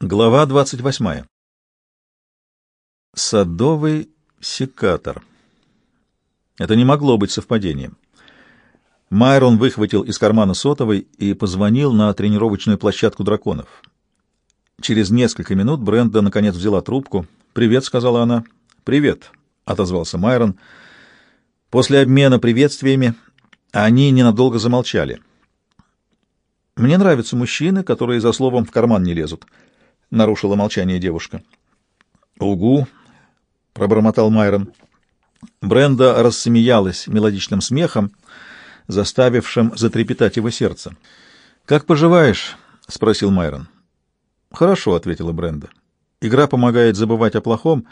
Глава 28. Садовый секатор. Это не могло быть совпадением. Майрон выхватил из кармана сотовый и позвонил на тренировочную площадку драконов. Через несколько минут Бренда наконец взяла трубку. «Привет», — сказала она. «Привет», — отозвался Майрон. После обмена приветствиями они ненадолго замолчали. «Мне нравятся мужчины, которые за словом в карман не лезут». — нарушила молчание девушка. «Угу», — пробормотал Майрон. Бренда рассмеялась мелодичным смехом, заставившим затрепетать его сердце. «Как поживаешь?» — спросил Майрон. «Хорошо», — ответила Бренда. «Игра помогает забывать о плохом,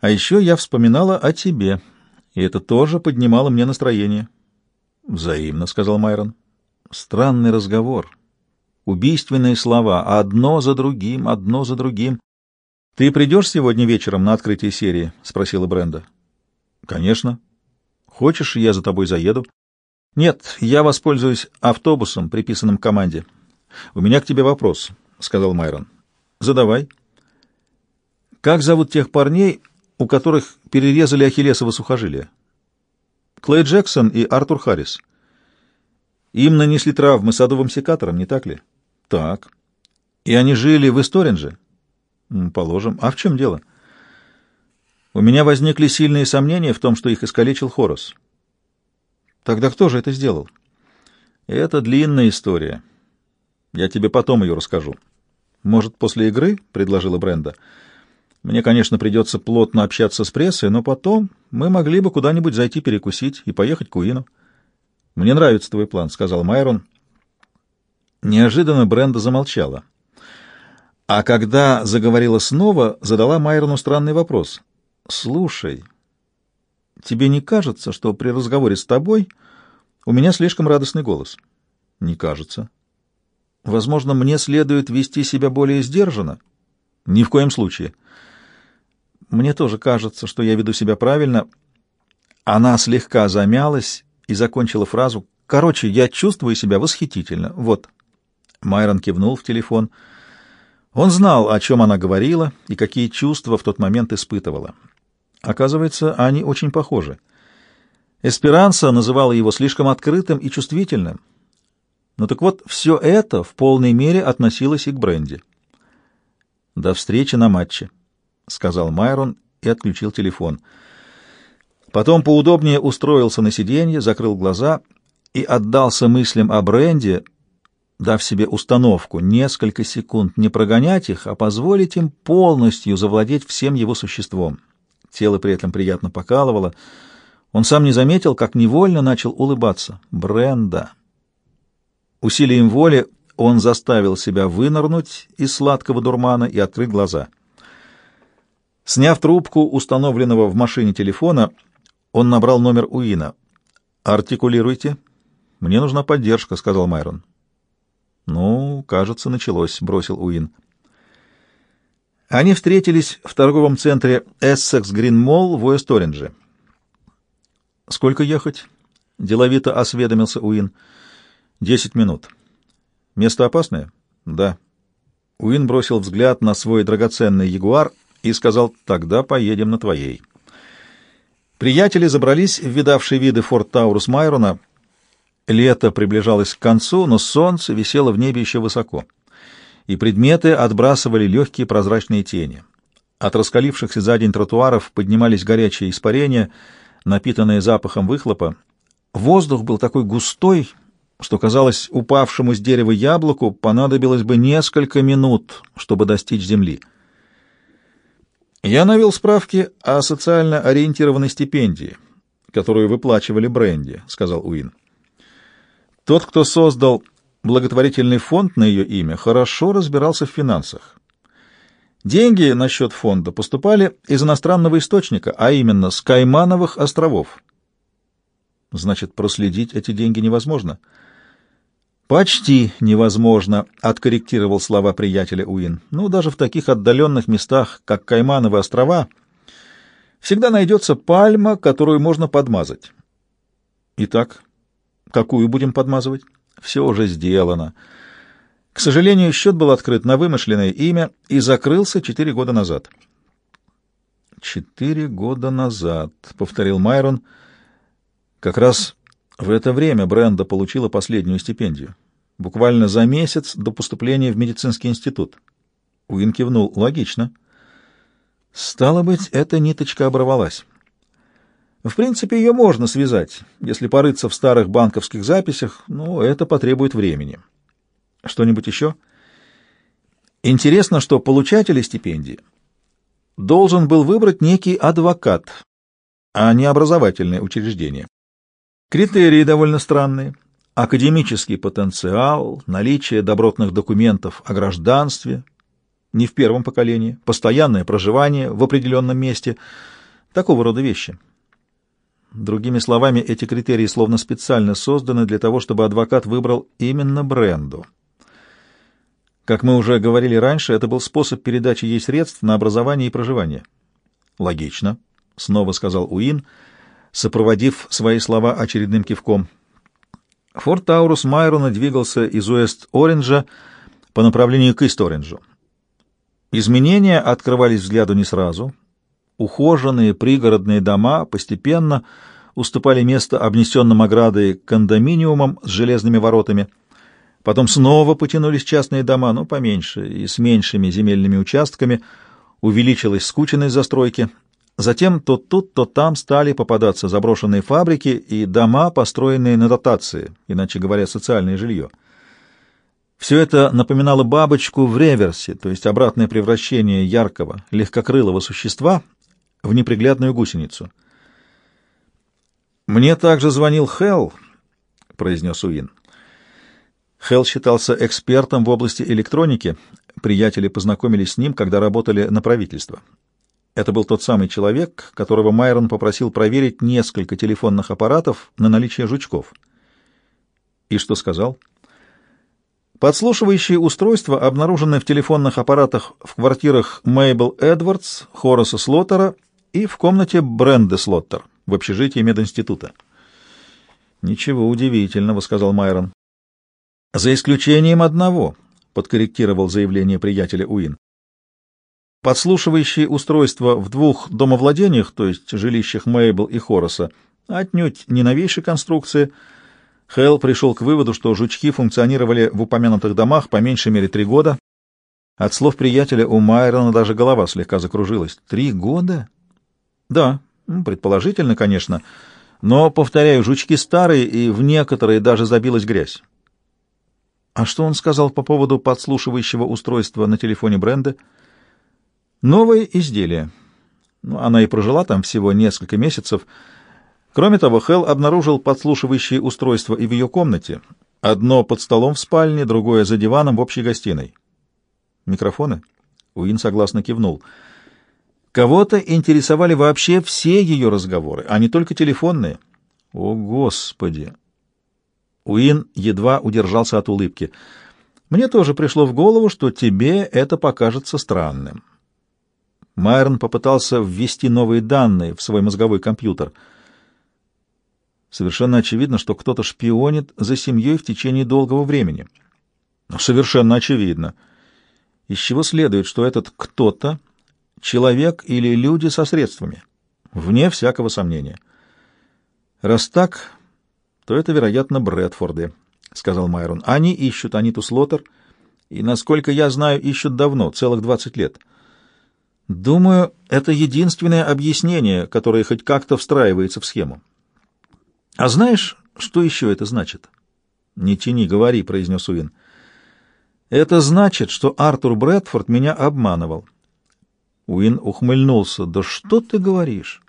а еще я вспоминала о тебе, и это тоже поднимало мне настроение». «Взаимно», — сказал Майрон. «Странный разговор». Убийственные слова, одно за другим, одно за другим. — Ты придешь сегодня вечером на открытие серии? — спросила Бренда. — Конечно. — Хочешь, я за тобой заеду? — Нет, я воспользуюсь автобусом, приписанным команде. — У меня к тебе вопрос, — сказал Майрон. — Задавай. — Как зовут тех парней, у которых перерезали ахиллесово сухожилие? — Клей Джексон и Артур Харрис. Им нанесли травмы садовым секатором, не так ли? — так. И они жили в Историнже? Положим. А в чем дело? У меня возникли сильные сомнения в том, что их искалечил Хорос. Тогда кто же это сделал? Это длинная история. Я тебе потом ее расскажу. Может, после игры? — предложила Бренда. Мне, конечно, придется плотно общаться с прессой, но потом мы могли бы куда-нибудь зайти перекусить и поехать к Уину. Мне нравится твой план, — сказал Майрон. Неожиданно Бренда замолчала. А когда заговорила снова, задала Майрону странный вопрос. «Слушай, тебе не кажется, что при разговоре с тобой у меня слишком радостный голос?» «Не кажется». «Возможно, мне следует вести себя более сдержанно?» «Ни в коем случае». «Мне тоже кажется, что я веду себя правильно». Она слегка замялась и закончила фразу. «Короче, я чувствую себя восхитительно. Вот». Майрон кивнул в телефон. Он знал, о чем она говорила и какие чувства в тот момент испытывала. Оказывается, они очень похожи. Эсперанса называла его слишком открытым и чувствительным. Но так вот, все это в полной мере относилось и к Бренди. «До встречи на матче», — сказал Майрон и отключил телефон. Потом поудобнее устроился на сиденье, закрыл глаза и отдался мыслям о Бренди, дав себе установку несколько секунд не прогонять их, а позволить им полностью завладеть всем его существом. Тело при этом приятно покалывало. Он сам не заметил, как невольно начал улыбаться. Бренда. Усилием воли он заставил себя вынырнуть из сладкого дурмана и открыть глаза. Сняв трубку установленного в машине телефона, он набрал номер Уина. «Артикулируйте». «Мне нужна поддержка», — сказал Майрон. «Ну, кажется, началось», — бросил Уин. Они встретились в торговом центре Essex Green Mall в Уэст-Орендже. «Сколько ехать?» — деловито осведомился Уин. «Десять минут». «Место опасное?» «Да». Уин бросил взгляд на свой драгоценный ягуар и сказал, «Тогда поедем на твоей». Приятели забрались в видавшие виды форт Таурус Майрона — Лето приближалось к концу, но солнце висело в небе еще высоко, и предметы отбрасывали легкие прозрачные тени. От раскалившихся за день тротуаров поднимались горячие испарения, напитанные запахом выхлопа. Воздух был такой густой, что, казалось, упавшему с дерева яблоку понадобилось бы несколько минут, чтобы достичь земли. Я навел справки о социально ориентированной стипендии, которую выплачивали Бренди, — сказал Уин. Тот, кто создал благотворительный фонд на ее имя, хорошо разбирался в финансах. Деньги на счет фонда поступали из иностранного источника, а именно с Каймановых островов. Значит, проследить эти деньги невозможно. Почти невозможно, откорректировал слова приятеля Уин. Ну, даже в таких отдаленных местах, как Каймановы острова, всегда найдется пальма, которую можно подмазать. Итак, Какую будем подмазывать? Все уже сделано. К сожалению, счет был открыт на вымышленное имя и закрылся четыре года назад. «Четыре года назад», — повторил Майрон. «Как раз в это время Бренда получила последнюю стипендию. Буквально за месяц до поступления в медицинский институт». Уин кивнул. «Логично». «Стало быть, эта ниточка оборвалась». В принципе, ее можно связать, если порыться в старых банковских записях, но это потребует времени. Что-нибудь еще? Интересно, что получатели стипендии должен был выбрать некий адвокат, а не образовательное учреждение. Критерии довольно странные. Академический потенциал, наличие добротных документов о гражданстве, не в первом поколении, постоянное проживание в определенном месте, такого рода вещи. Другими словами, эти критерии словно специально созданы для того, чтобы адвокат выбрал именно бренду. Как мы уже говорили раньше, это был способ передачи ей средств на образование и проживание. Логично, снова сказал Уин, сопроводив свои слова очередным кивком. Форт Таурус Майрона двигался из Уэст-Оринджа по направлению к Ист-Оринджу. Изменения открывались взгляду не сразу. Ухоженные пригородные дома постепенно уступали место обнесенным оградой кондоминиумам с железными воротами — Потом снова потянулись частные дома, но поменьше и с меньшими земельными участками, увеличилась скученность застройки. Затем то тут, то там стали попадаться заброшенные фабрики и дома, построенные на дотации, иначе говоря, социальное жилье. Все это напоминало бабочку в реверсе, то есть обратное превращение яркого, легкокрылого существа в неприглядную гусеницу. «Мне также звонил Хелл», — произнес Уин. Хелл считался экспертом в области электроники. Приятели познакомились с ним, когда работали на правительство. Это был тот самый человек, которого Майрон попросил проверить несколько телефонных аппаратов на наличие жучков. И что сказал? Подслушивающие устройства обнаружены в телефонных аппаратах в квартирах Мейбл Эдвардс, Хораса Слоттера и в комнате Бренды Слоттер в общежитии мединститута. «Ничего удивительного», — сказал Майрон. За исключением одного, подкорректировал заявление приятеля Уин. Подслушивающие устройства в двух домовладениях, то есть жилищах Мейбл и Хорреса, отнюдь не новейшей конструкции. Хелл пришел к выводу, что жучки функционировали в упомянутых домах по меньшей мере три года. От слов приятеля у Майрона даже голова слегка закружилась. Три года? Да, предположительно, конечно. Но, повторяю, жучки старые, и в некоторые даже забилась грязь. А что он сказал по поводу подслушивающего устройства на телефоне Бренды? Новое изделие. Ну, она и прожила там всего несколько месяцев. Кроме того, Хелл обнаружил подслушивающие устройства и в ее комнате. Одно под столом в спальне, другое за диваном в общей гостиной. Микрофоны? Уин согласно кивнул. Кого-то интересовали вообще все ее разговоры, а не только телефонные. О, Господи! Уин едва удержался от улыбки. «Мне тоже пришло в голову, что тебе это покажется странным». Майрон попытался ввести новые данные в свой мозговой компьютер. Совершенно очевидно, что кто-то шпионит за семьей в течение долгого времени. Но совершенно очевидно. Из чего следует, что этот кто-то — человек или люди со средствами? Вне всякого сомнения. Раз так, то это, вероятно, Брэдфорды, — сказал Майрон. — Они ищут Аниту Слоттер, и, насколько я знаю, ищут давно, целых двадцать лет. Думаю, это единственное объяснение, которое хоть как-то встраивается в схему. — А знаешь, что еще это значит? — Не тяни, говори, — произнес Уин. — Это значит, что Артур Брэдфорд меня обманывал. Уин ухмыльнулся. — Да что ты говоришь?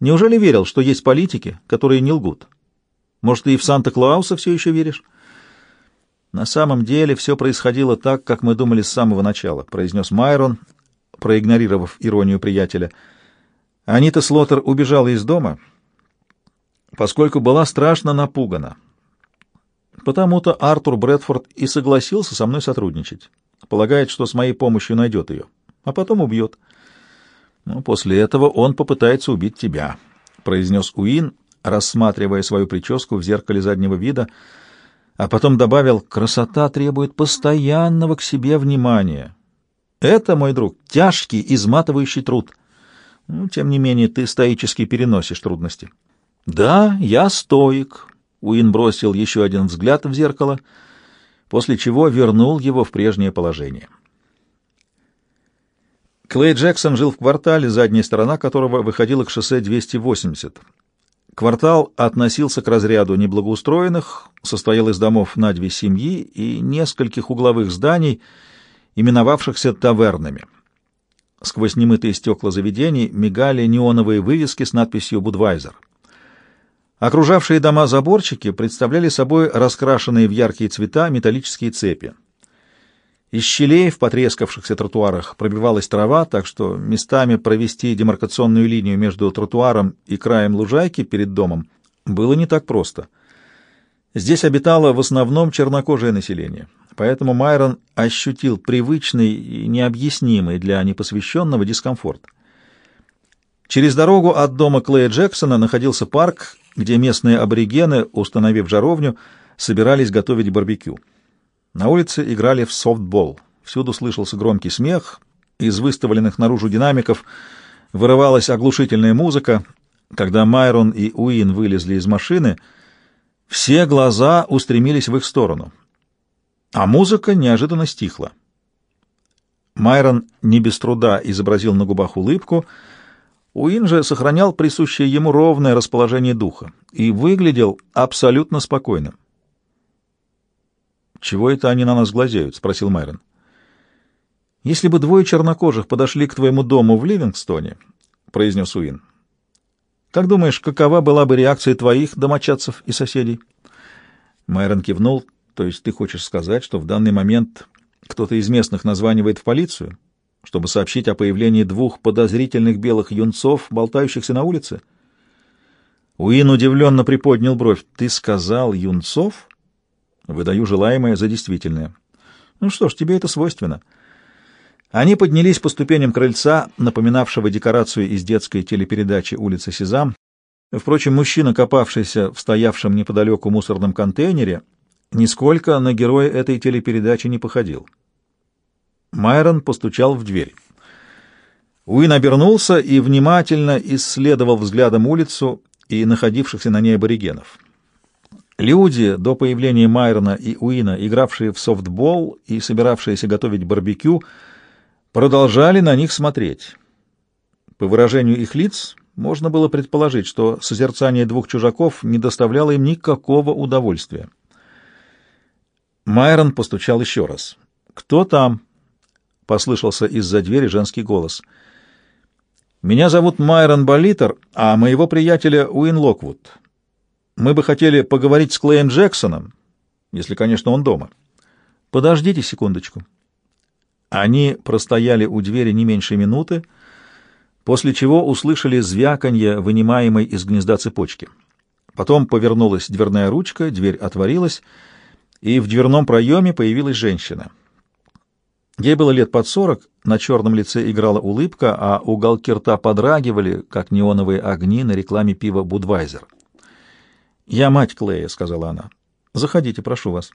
Неужели верил, что есть политики, которые не лгут? — может, ты и в Санта-Клауса все еще веришь? На самом деле все происходило так, как мы думали с самого начала, произнес Майрон, проигнорировав иронию приятеля. Анита Слоттер убежала из дома, поскольку была страшно напугана. Потому-то Артур Брэдфорд и согласился со мной сотрудничать. Полагает, что с моей помощью найдет ее, а потом убьет. Но после этого он попытается убить тебя, — произнес Уин, рассматривая свою прическу в зеркале заднего вида. а потом добавил, «Красота требует постоянного к себе внимания. Это, мой друг, тяжкий, изматывающий труд. Ну, тем не менее, ты стоически переносишь трудности». «Да, я стоик», — Уин бросил еще один взгляд в зеркало, после чего вернул его в прежнее положение. Клей Джексон жил в квартале, задняя сторона которого выходила к шоссе 280. Квартал относился к разряду неблагоустроенных, состоял из домов на две семьи и нескольких угловых зданий, именовавшихся тавернами. Сквозь немытые стекла заведений мигали неоновые вывески с надписью «Будвайзер». Окружавшие дома заборчики представляли собой раскрашенные в яркие цвета металлические цепи. Из щелей в потрескавшихся тротуарах пробивалась трава, так что местами провести демаркационную линию между тротуаром и краем лужайки перед домом было не так просто. Здесь обитало в основном чернокожее население, поэтому Майрон ощутил привычный и необъяснимый для непосвященного дискомфорт. Через дорогу от дома Клея Джексона находился парк, где местные аборигены, установив жаровню, собирались готовить барбекю. На улице играли в софтбол. Всюду слышался громкий смех. Из выставленных наружу динамиков вырывалась оглушительная музыка. Когда Майрон и Уин вылезли из машины, все глаза устремились в их сторону. А музыка неожиданно стихла. Майрон не без труда изобразил на губах улыбку. Уин же сохранял присущее ему ровное расположение духа и выглядел абсолютно спокойным. «Чего это они на нас глазеют?» — спросил Майрон. «Если бы двое чернокожих подошли к твоему дому в Ливингстоне», — произнес Уин, — «как думаешь, какова была бы реакция твоих домочадцев и соседей?» Майрон кивнул. «То есть ты хочешь сказать, что в данный момент кто-то из местных названивает в полицию, чтобы сообщить о появлении двух подозрительных белых юнцов, болтающихся на улице?» Уин удивленно приподнял бровь. «Ты сказал юнцов?» Выдаю желаемое за действительное. Ну что ж, тебе это свойственно. Они поднялись по ступеням крыльца, напоминавшего декорацию из детской телепередачи «Улица Сезам». Впрочем, мужчина, копавшийся в стоявшем неподалеку мусорном контейнере, нисколько на героя этой телепередачи не походил. Майрон постучал в дверь. Уин обернулся и внимательно исследовал взглядом улицу и находившихся на ней аборигенов. Люди, до появления Майрона и Уина, игравшие в софтбол и собиравшиеся готовить барбекю, продолжали на них смотреть. По выражению их лиц можно было предположить, что созерцание двух чужаков не доставляло им никакого удовольствия. Майрон постучал еще раз. «Кто там?» — послышался из-за двери женский голос. «Меня зовут Майрон Болитер, а моего приятеля Уин Локвуд. Мы бы хотели поговорить с Клеем Джексоном, если, конечно, он дома. Подождите секундочку. Они простояли у двери не меньше минуты, после чего услышали звяканье, вынимаемой из гнезда цепочки. Потом повернулась дверная ручка, дверь отворилась, и в дверном проеме появилась женщина. Ей было лет под сорок, на черном лице играла улыбка, а уголки рта подрагивали, как неоновые огни на рекламе пива «Будвайзер». «Я мать Клея», — сказала она. «Заходите, прошу вас».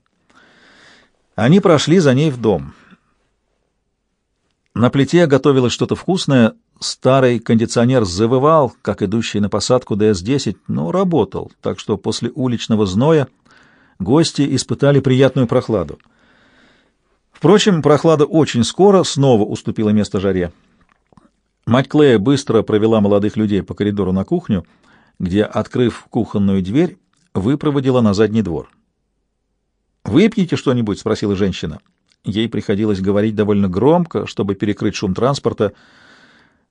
Они прошли за ней в дом. На плите готовилось что-то вкусное. Старый кондиционер завывал, как идущий на посадку ДС-10, но работал, так что после уличного зноя гости испытали приятную прохладу. Впрочем, прохлада очень скоро снова уступила место жаре. Мать Клея быстро провела молодых людей по коридору на кухню, где, открыв кухонную дверь, выпроводила на задний двор. «Выпьете что-нибудь?» — спросила женщина. Ей приходилось говорить довольно громко, чтобы перекрыть шум транспорта.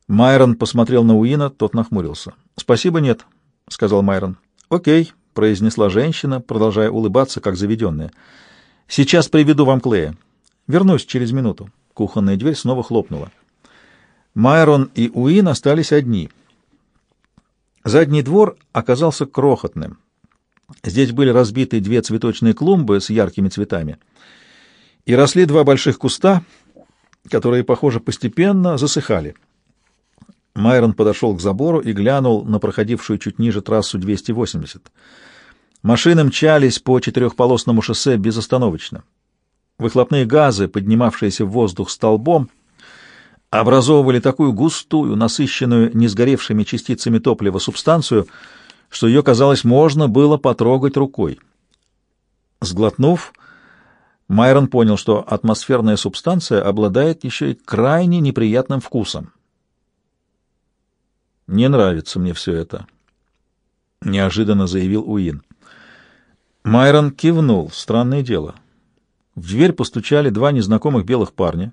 Майрон посмотрел на Уина, тот нахмурился. «Спасибо, нет», — сказал Майрон. «Окей», — произнесла женщина, продолжая улыбаться, как заведенная. «Сейчас приведу вам Клея. Вернусь через минуту». Кухонная дверь снова хлопнула. Майрон и Уин остались одни. Задний двор оказался крохотным. Здесь были разбиты две цветочные клумбы с яркими цветами, и росли два больших куста, которые, похоже, постепенно засыхали. Майрон подошел к забору и глянул на проходившую чуть ниже трассу 280. Машины мчались по четырехполосному шоссе безостановочно. Выхлопные газы, поднимавшиеся в воздух столбом, образовывали такую густую, насыщенную несгоревшими частицами топлива субстанцию, что ее, казалось, можно было потрогать рукой. Сглотнув, Майрон понял, что атмосферная субстанция обладает еще и крайне неприятным вкусом. «Не нравится мне все это», — неожиданно заявил Уин. Майрон кивнул. Странное дело. В дверь постучали два незнакомых белых парня.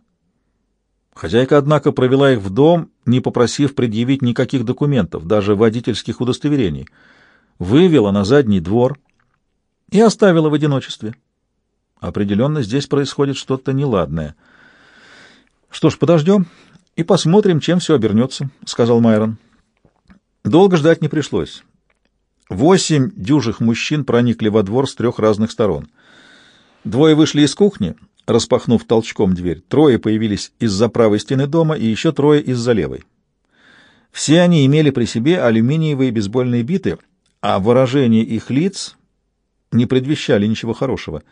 Хозяйка, однако, провела их в дом, не попросив предъявить никаких документов, даже водительских удостоверений. Вывела на задний двор и оставила в одиночестве. Определенно здесь происходит что-то неладное. Что ж, подождем и посмотрим, чем все обернется, — сказал Майрон. Долго ждать не пришлось. Восемь дюжих мужчин проникли во двор с трех разных сторон. Двое вышли из кухни, распахнув толчком дверь. Трое появились из-за правой стены дома и еще трое из-за левой. Все они имели при себе алюминиевые бейсбольные биты, а выражение их лиц не предвещали ничего хорошего.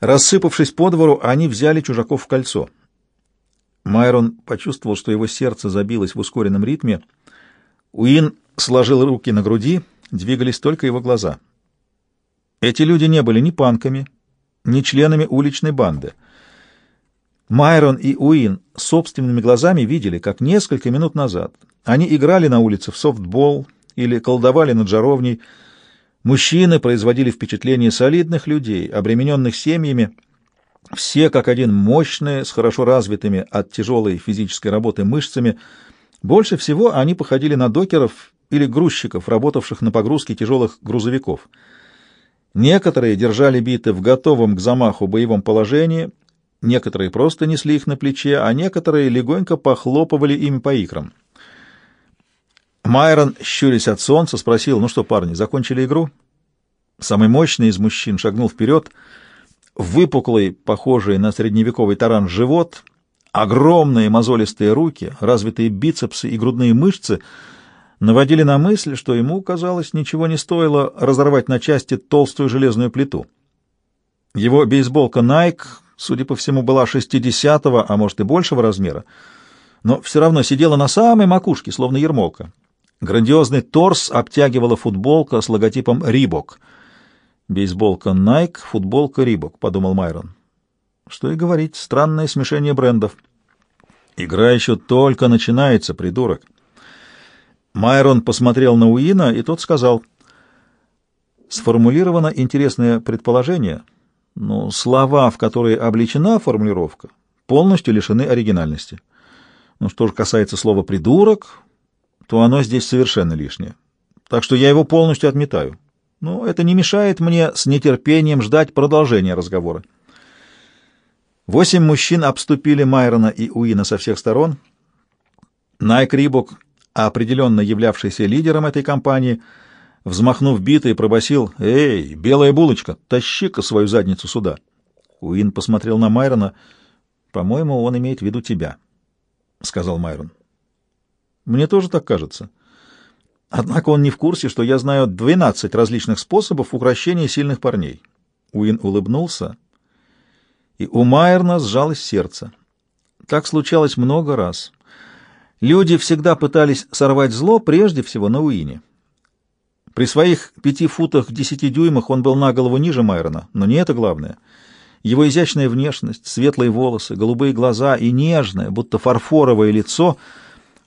Рассыпавшись по двору, они взяли чужаков в кольцо. Майрон почувствовал, что его сердце забилось в ускоренном ритме. Уин сложил руки на груди, двигались только его глаза. Эти люди не были ни панками, ни членами уличной банды. Майрон и Уин собственными глазами видели, как несколько минут назад они играли на улице в софтбол или колдовали над жаровней, Мужчины производили впечатление солидных людей, обремененных семьями, все как один мощные, с хорошо развитыми от тяжелой физической работы мышцами. Больше всего они походили на докеров или грузчиков, работавших на погрузке тяжелых грузовиков. Некоторые держали биты в готовом к замаху боевом положении, некоторые просто несли их на плече, а некоторые легонько похлопывали ими по икрам. Майрон, щурясь от солнца, спросил, «Ну что, парни, закончили игру?» Самый мощный из мужчин шагнул вперед, выпуклый, похожий на средневековый таран живот, огромные мозолистые руки, развитые бицепсы и грудные мышцы наводили на мысль, что ему, казалось, ничего не стоило разорвать на части толстую железную плиту. Его бейсболка Nike, судя по всему, была 60-го, а может и большего размера, но все равно сидела на самой макушке, словно ермолка. Грандиозный торс обтягивала футболка с логотипом «Рибок». «Бейсболка Nike, футболка Рибок», — подумал Майрон. Что и говорить, странное смешение брендов. Игра еще только начинается, придурок. Майрон посмотрел на Уина, и тот сказал, сформулировано интересное предположение, но слова, в которые обличена формулировка, полностью лишены оригинальности. Ну, что же касается слова «придурок», то оно здесь совершенно лишнее. Так что я его полностью отметаю. Но это не мешает мне с нетерпением ждать продолжения разговора. Восемь мужчин обступили Майрона и Уина со всех сторон. Найк Рибок, определенно являвшийся лидером этой компании, взмахнув битой, пробасил: «Эй, белая булочка, тащи-ка свою задницу сюда!» Уин посмотрел на Майрона. «По-моему, он имеет в виду тебя», — сказал Майрон. Мне тоже так кажется. Однако он не в курсе, что я знаю 12 различных способов укрощения сильных парней. Уин улыбнулся, и у Майерна сжалось сердце. Так случалось много раз. Люди всегда пытались сорвать зло прежде всего на Уине. При своих пяти футах десяти дюймах он был на голову ниже Майрона, но не это главное. Его изящная внешность, светлые волосы, голубые глаза и нежное, будто фарфоровое лицо —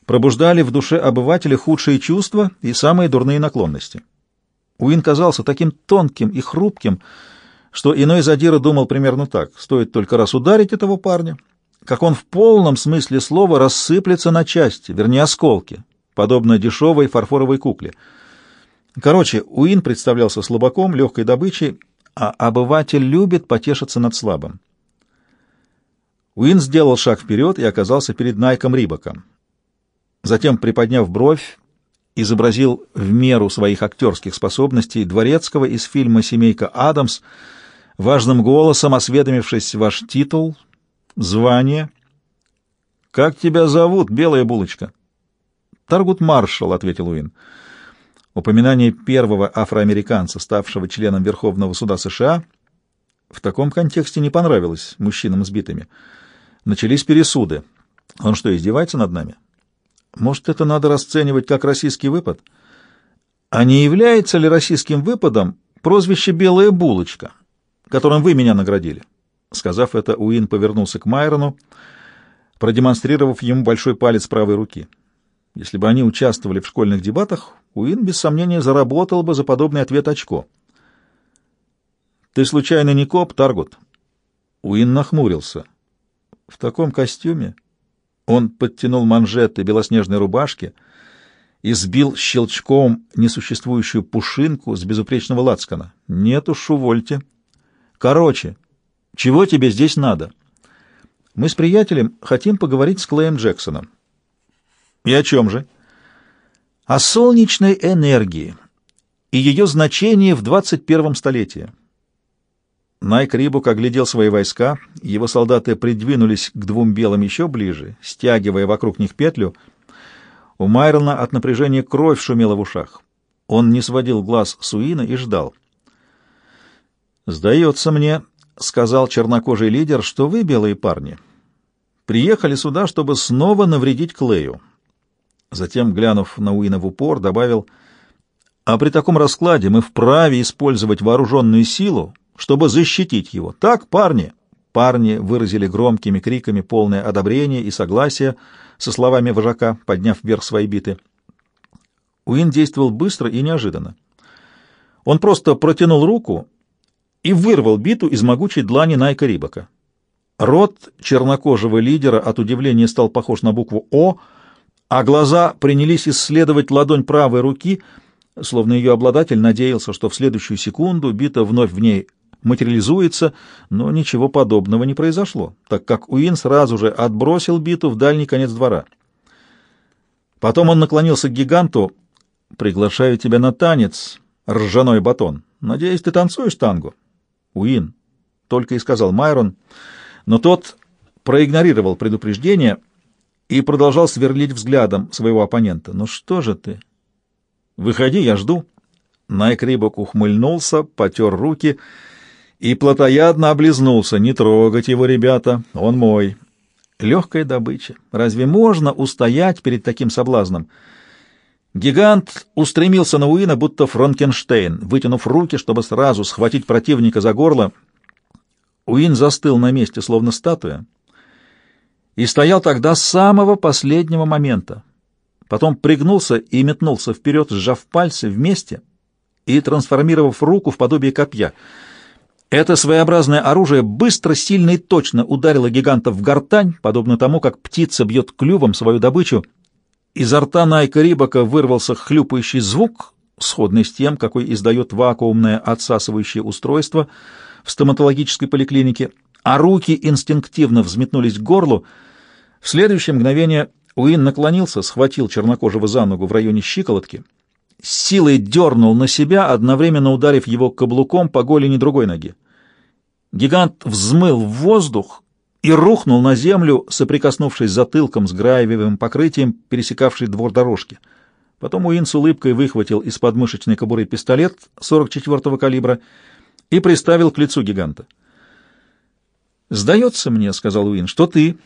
пробуждали в душе обывателя худшие чувства и самые дурные наклонности. Уин казался таким тонким и хрупким, что иной задира думал примерно так. Стоит только раз ударить этого парня, как он в полном смысле слова рассыплется на части, вернее осколки, подобно дешевой фарфоровой кукле. Короче, Уин представлялся слабаком, легкой добычей, а обыватель любит потешиться над слабым. Уин сделал шаг вперед и оказался перед Найком Рибаком. Затем, приподняв бровь, изобразил в меру своих актерских способностей дворецкого из фильма «Семейка Адамс», важным голосом осведомившись ваш титул, звание. «Как тебя зовут, белая булочка?» «Таргут Маршал», — ответил Уин. упоминание первого афроамериканца, ставшего членом Верховного суда США, в таком контексте не понравилось мужчинам сбитыми. Начались пересуды. Он что, издевается над нами? Может, это надо расценивать как российский выпад? А не является ли российским выпадом прозвище «белая булочка», которым вы меня наградили? Сказав это, Уин повернулся к Майрону, продемонстрировав ему большой палец правой руки. Если бы они участвовали в школьных дебатах, Уин без сомнения заработал бы за подобный ответ очко. «Ты случайно не коп, Таргут?» Уин нахмурился. «В таком костюме?» Он подтянул манжеты белоснежной рубашки и сбил щелчком несуществующую пушинку с безупречного лацкана. «Нет уж, увольте. Короче, чего тебе здесь надо?» «Мы с приятелем хотим поговорить с Клеем Джексоном». «И о чем же?» «О солнечной энергии и ее значении в 21 столетии». Найк Рибук оглядел свои войска, его солдаты придвинулись к двум белым еще ближе, стягивая вокруг них петлю. У Майрона от напряжения кровь шумела в ушах. Он не сводил глаз с Уина и ждал. «Сдается мне», — сказал чернокожий лидер, — «что вы, белые парни, приехали сюда, чтобы снова навредить Клею». Затем, глянув на Уина в упор, добавил, «А при таком раскладе мы вправе использовать вооруженную силу, чтобы защитить его. Так, парни!» Парни выразили громкими криками полное одобрение и согласие со словами вожака, подняв вверх свои биты. Уин действовал быстро и неожиданно. Он просто протянул руку и вырвал биту из могучей длани Найка Рибака. Рот чернокожего лидера от удивления стал похож на букву «О», а глаза принялись исследовать ладонь правой руки, словно ее обладатель надеялся, что в следующую секунду бита вновь в ней материализуется, но ничего подобного не произошло, так как Уин сразу же отбросил биту в дальний конец двора. Потом он наклонился к гиганту. «Приглашаю тебя на танец, ржаной батон. Надеюсь, ты танцуешь танго?» «Уин», — только и сказал Майрон, но тот проигнорировал предупреждение и продолжал сверлить взглядом своего оппонента. «Ну что же ты?» «Выходи, я жду». Найк Рибок ухмыльнулся, потер руки — и плотоядно облизнулся. «Не трогать его, ребята, он мой». Легкая добыча. Разве можно устоять перед таким соблазном? Гигант устремился на Уина, будто Франкенштейн, вытянув руки, чтобы сразу схватить противника за горло. Уин застыл на месте, словно статуя, и стоял тогда с самого последнего момента. Потом пригнулся и метнулся вперед, сжав пальцы вместе и трансформировав руку в подобие копья — это своеобразное оружие быстро, сильно и точно ударило гиганта в гортань, подобно тому, как птица бьет клювом свою добычу. Изо рта Найка Рибака вырвался хлюпающий звук, сходный с тем, какой издает вакуумное отсасывающее устройство в стоматологической поликлинике, а руки инстинктивно взметнулись к горлу. В следующее мгновение Уин наклонился, схватил чернокожего за ногу в районе щиколотки, силой дернул на себя, одновременно ударив его каблуком по голени другой ноги. Гигант взмыл в воздух и рухнул на землю, соприкоснувшись затылком с гравиевым покрытием, пересекавшей двор дорожки. Потом Уин с улыбкой выхватил из подмышечной кобуры пистолет 44-го калибра и приставил к лицу гиганта. «Сдается мне, — сказал Уин, — что ты,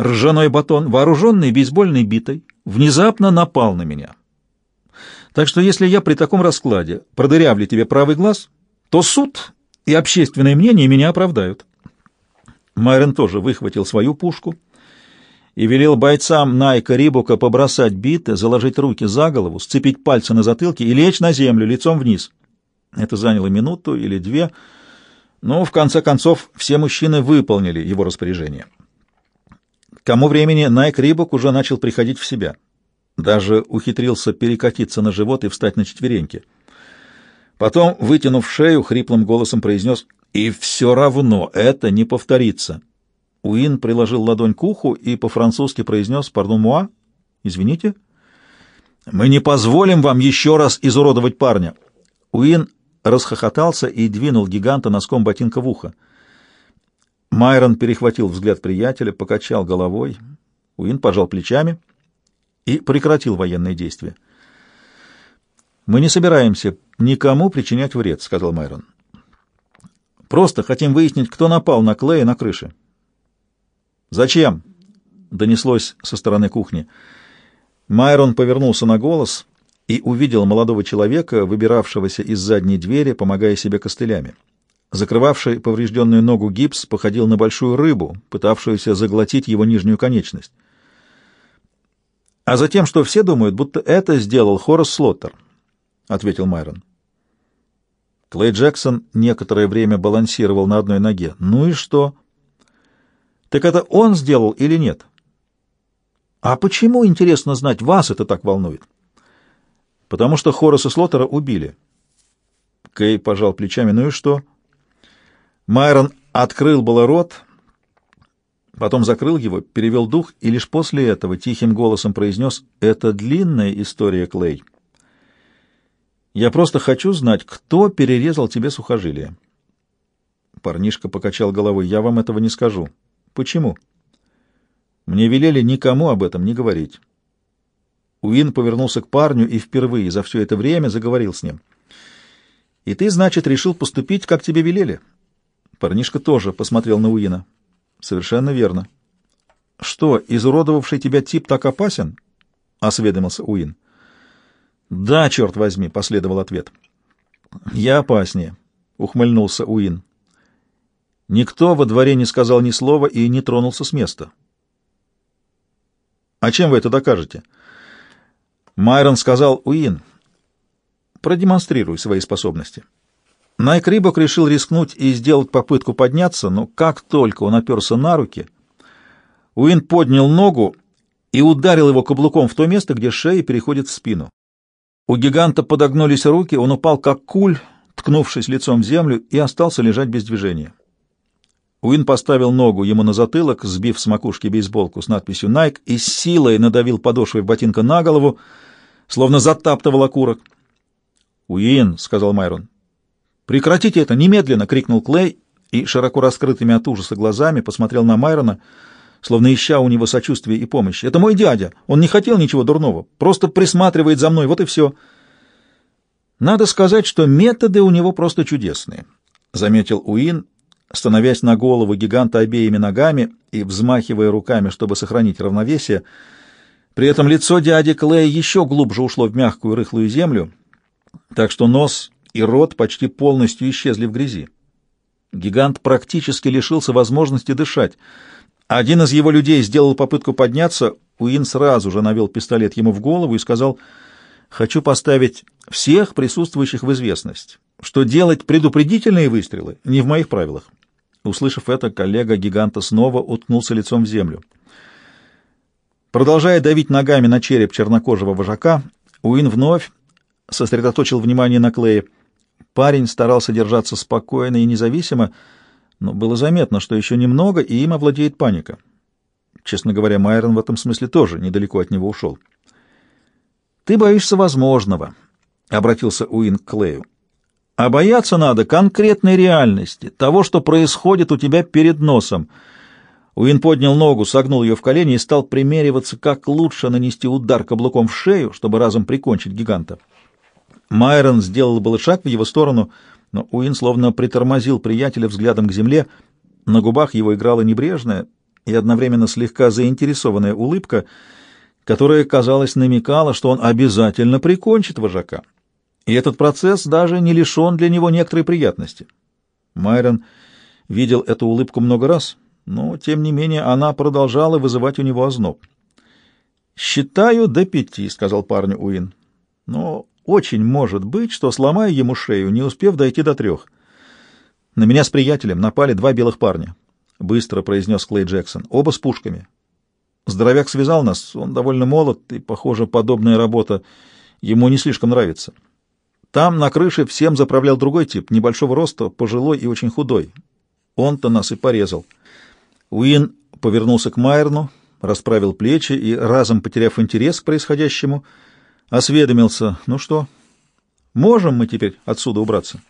ржаной батон, вооруженный бейсбольной битой, внезапно напал на меня. Так что если я при таком раскладе продырявлю тебе правый глаз, то суд и общественное мнение меня оправдают. Майрон тоже выхватил свою пушку и велел бойцам Найка Рибука побросать биты, заложить руки за голову, сцепить пальцы на затылке и лечь на землю лицом вниз. Это заняло минуту или две, но в конце концов все мужчины выполнили его распоряжение. К тому времени Найк Рибук уже начал приходить в себя. Даже ухитрился перекатиться на живот и встать на четвереньки — Потом, вытянув шею, хриплым голосом произнес «И все равно это не повторится». Уин приложил ладонь к уху и по-французски произнес «Пардон, муа? Извините?» «Мы не позволим вам еще раз изуродовать парня». Уин расхохотался и двинул гиганта носком ботинка в ухо. Майрон перехватил взгляд приятеля, покачал головой. Уин пожал плечами и прекратил военные действия. «Мы не собираемся никому причинять вред», — сказал Майрон. «Просто хотим выяснить, кто напал на Клея на крыше». «Зачем?» — донеслось со стороны кухни. Майрон повернулся на голос и увидел молодого человека, выбиравшегося из задней двери, помогая себе костылями. Закрывавший поврежденную ногу гипс походил на большую рыбу, пытавшуюся заглотить его нижнюю конечность. А затем, что все думают, будто это сделал Хорас Слоттер, — ответил Майрон. Клей Джексон некоторое время балансировал на одной ноге. Ну и что? Так это он сделал или нет? А почему, интересно знать, вас это так волнует? Потому что Хораса Слоттера убили. Кей пожал плечами. Ну и что? — Майрон открыл было рот, потом закрыл его, перевел дух и лишь после этого тихим голосом произнес «Это длинная история, Клей. Я просто хочу знать, кто перерезал тебе сухожилие». Парнишка покачал головой. «Я вам этого не скажу». «Почему?» «Мне велели никому об этом не говорить». Уин повернулся к парню и впервые за все это время заговорил с ним. «И ты, значит, решил поступить, как тебе велели?» Парнишка тоже посмотрел на Уина. «Совершенно верно». «Что, изуродовавший тебя тип так опасен?» — осведомился Уин. «Да, черт возьми», — последовал ответ. «Я опаснее», — ухмыльнулся Уин. Никто во дворе не сказал ни слова и не тронулся с места. «А чем вы это докажете?» Майрон сказал Уин. «Продемонстрируй свои способности». Найк Рибок решил рискнуть и сделать попытку подняться, но как только он оперся на руки, Уин поднял ногу и ударил его каблуком в то место, где шея переходит в спину. У гиганта подогнулись руки, он упал как куль, ткнувшись лицом в землю, и остался лежать без движения. Уин поставил ногу ему на затылок, сбив с макушки бейсболку с надписью «Найк» и с силой надавил подошвой ботинка на голову, словно затаптывал окурок. «Уин», — сказал Майрон, «Прекратите это немедленно!» — крикнул Клей и широко раскрытыми от ужаса глазами посмотрел на Майрона, словно ища у него сочувствия и помощи. «Это мой дядя! Он не хотел ничего дурного, просто присматривает за мной, вот и все!» «Надо сказать, что методы у него просто чудесные», — заметил Уин, становясь на голову гиганта обеими ногами и взмахивая руками, чтобы сохранить равновесие. При этом лицо дяди Клея еще глубже ушло в мягкую рыхлую землю, так что нос и рот почти полностью исчезли в грязи. Гигант практически лишился возможности дышать. Один из его людей сделал попытку подняться, Уин сразу же навел пистолет ему в голову и сказал, «Хочу поставить всех присутствующих в известность, что делать предупредительные выстрелы не в моих правилах». Услышав это, коллега гиганта снова уткнулся лицом в землю. Продолжая давить ногами на череп чернокожего вожака, Уин вновь сосредоточил внимание на Клее. Парень старался держаться спокойно и независимо, но было заметно, что еще немного, и им овладеет паника. Честно говоря, Майрон в этом смысле тоже недалеко от него ушел. «Ты боишься возможного», — обратился Уин к Клею. «А бояться надо конкретной реальности, того, что происходит у тебя перед носом». Уин поднял ногу, согнул ее в колени и стал примериваться, как лучше нанести удар каблуком в шею, чтобы разом прикончить гиганта. Майрон сделал был шаг в его сторону, но Уин словно притормозил приятеля взглядом к земле. На губах его играла небрежная и одновременно слегка заинтересованная улыбка, которая, казалось, намекала, что он обязательно прикончит вожака. И этот процесс даже не лишен для него некоторой приятности. Майрон видел эту улыбку много раз, но, тем не менее, она продолжала вызывать у него озноб. «Считаю до пяти», — сказал парню Уин. «Но очень может быть, что сломаю ему шею, не успев дойти до трех. На меня с приятелем напали два белых парня, — быстро произнес Клей Джексон, — оба с пушками. Здоровяк связал нас, он довольно молод, и, похоже, подобная работа ему не слишком нравится. Там на крыше всем заправлял другой тип, небольшого роста, пожилой и очень худой. Он-то нас и порезал. Уин повернулся к Майерну, расправил плечи и, разом потеряв интерес к происходящему, — осведомился. «Ну что, можем мы теперь отсюда убраться?»